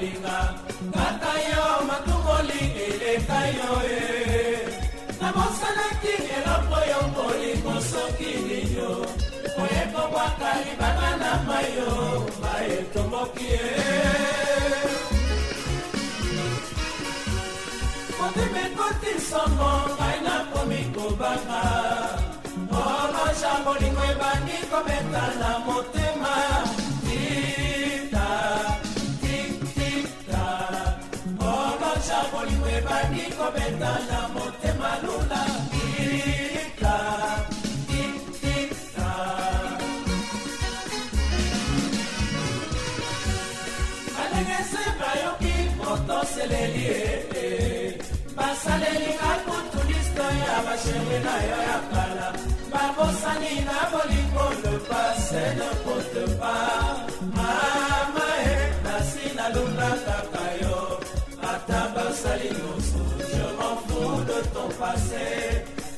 kolinga kata yo matungoli eleka yo e eh. nabosanaki eloko yo koliko soki lino oyekobwaka libanga na mayo baetomboki e eh. motema ekoti nsongo ngai nakomi kobanga oloja oh, bolingo ebandi kobeta na motema molimwe bandi kobetana motema lula tika tika balengese bayoki motoseleli ee basaleli kakutu listo ya bashere na yo ya kala babosani na bolingo le pase ne pote pa mama e nasi lula kaka yo seul innocent, je m'en fous de ton passé.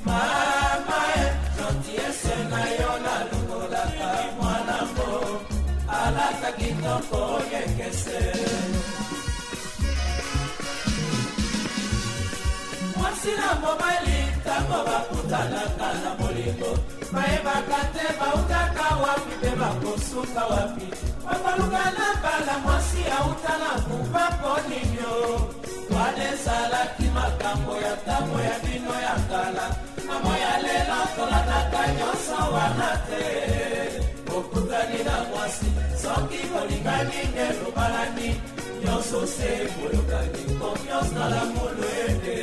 Mama, gentillesse nayola lokolaka mwanango, alataki toko yekese. mwasi na mobali ntango bakutanaka na bolingo bayebaka te bautaka wapi mpe bakosuka wapi babaluka na bala mwasi auta na kuba poninio bane esalaki makambo ya ntango ya bino ya kala mamo ya lelo tolandaka nyonso wana te okutani na mwasi soki bolingani nde lobalani nyonso se boyokani konfiance na lamolo ete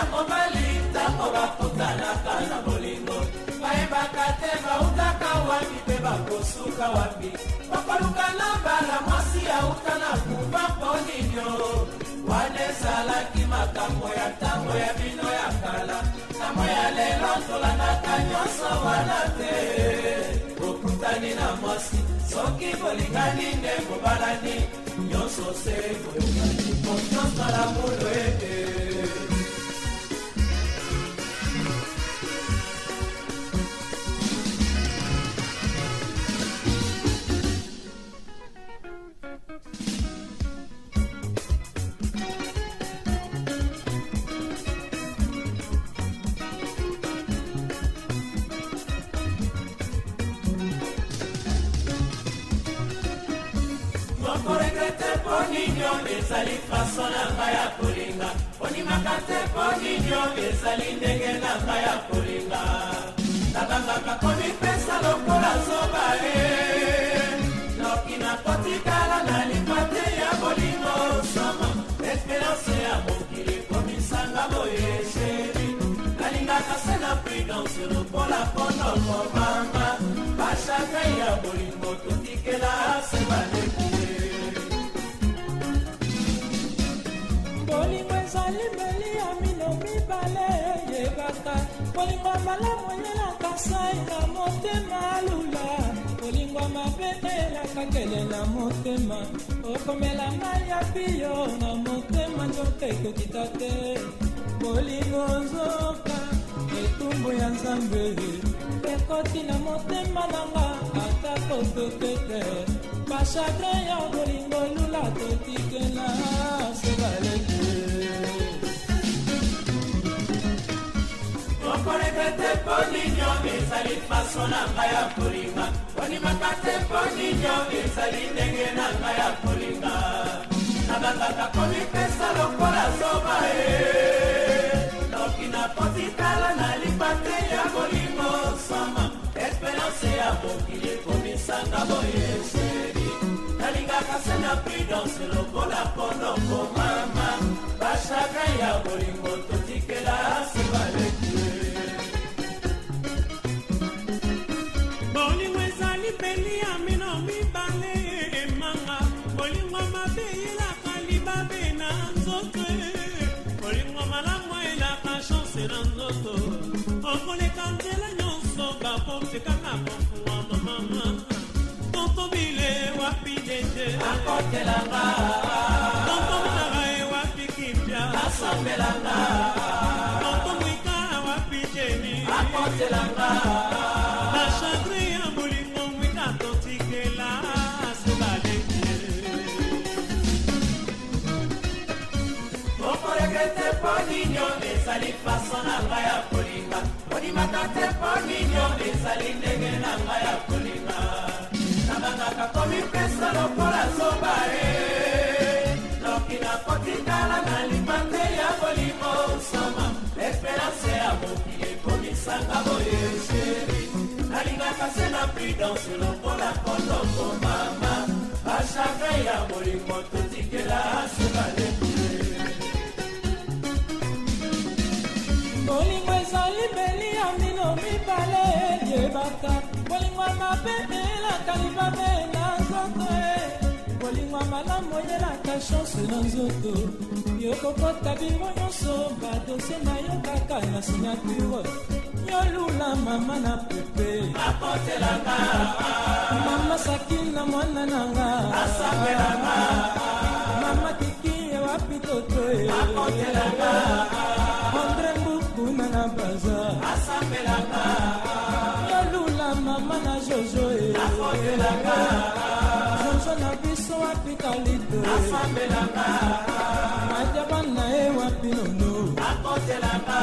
ntango mali ntango bakutanaka na bolingo bayebaka te bautaka wapi mpe bakosuka wapi bakoluka na mbala mwasi auta na kuba poninyo wana ezalaki makambo ya ntango ya bino ya kala ntango ya lelo tolandaka nyonso wana te okutani na mwasi soki bolingani nde kobalani nyonso se koyokani konfiance na lamulo e nio ezali faso na ngai ya kolinga onimaka te mpo ninio ezali ndenge na ngai ya kolinga nabangaka komipesa lokola zoba e noki nakotikala na lingwa te ya bolingo soma esperance ya mokili komisanga boye sheri nalingaka se na prudence lokola pondo kobanga bashaka ya bolingo totikela se baleki mbelimbeli ya mino mibale eyebaka kolinga malamu eyelaka sai na motema alula kolinga mabe eyelaka kele na motema okomela mai ya bio na motema nzoka ekokita te kolingo nzoka etumbu ya nzambe ekoti na motema nanga ata kotoke te bashadre ya kolingo lula totikela sebaleki pete poninyo ezali faso na ngai ya kolinga konimaka te poninyo ezali ndenge na ngai ya kolinga nabangaka komipesa lokola zoba e noki napoti tala na libate ya molimo sama esperance ya mokili komisanga boyeseli nalingaka se na prudence lokola ponoko mama bashaka ya bolingo nyonso okoleka nzela nyonso bakosekaka kofuwa mamama tontomile wapi deje akotelanga tontomunaka ye wapi kimpya asombelanga tontomwika wapi jeni akotelanga na chagrin que poninio ezali faso na ngai ya kolinga konimaka te poninio ezali ndenge na ngai ya kolinga nabangaka komipesa lokola zoba e eh. noki nakotikala na lima te ya bolimo sama esperance ya mokili ekomisanga boye sheri nalingaka se na prudence lokola kondokomama bachagrin ya molimo totikela sukaleku koyebaka kolingwa mabe eyelaka libabe na nzoto e kolingwa malamu oyelaka chanse na nzoto yokokota bingo nyonso badosie na yo kaka na signature yolula mama na pepe akotelanga mama saki na mwana nanga asapelanga mama kiki ewapi toto e. akotelanga andre mbukuna na baza asapelanga mama na jojo e. nafotelaka jojo na biso wapi kalito nasambelaka madiaba na ye wapi nono nakotelaka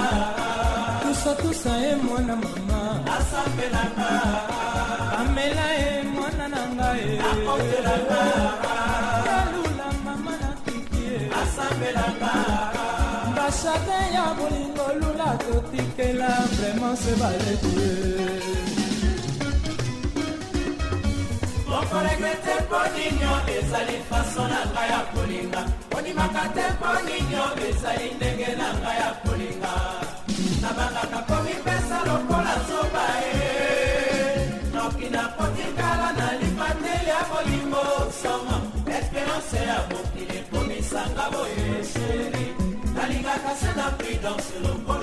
tusatusa ye mwana mama nasambelaka amela ye mwana na ngai e. nakotelaka alula mama na kiki ye nasambelaka bashade ya bolingo lula totikela vraimen se baleti ye moko regrete mpo nino ezali faso na ngai ya kolinga konimaka te mpo nino ezali ndenge na ngai ya kolinga nabangaka komipesa lokola zoba e noki nakotikala na libateli ya bolingo somo esperance ya mokili komisanga boye sheri nalingaka se na prudence lokola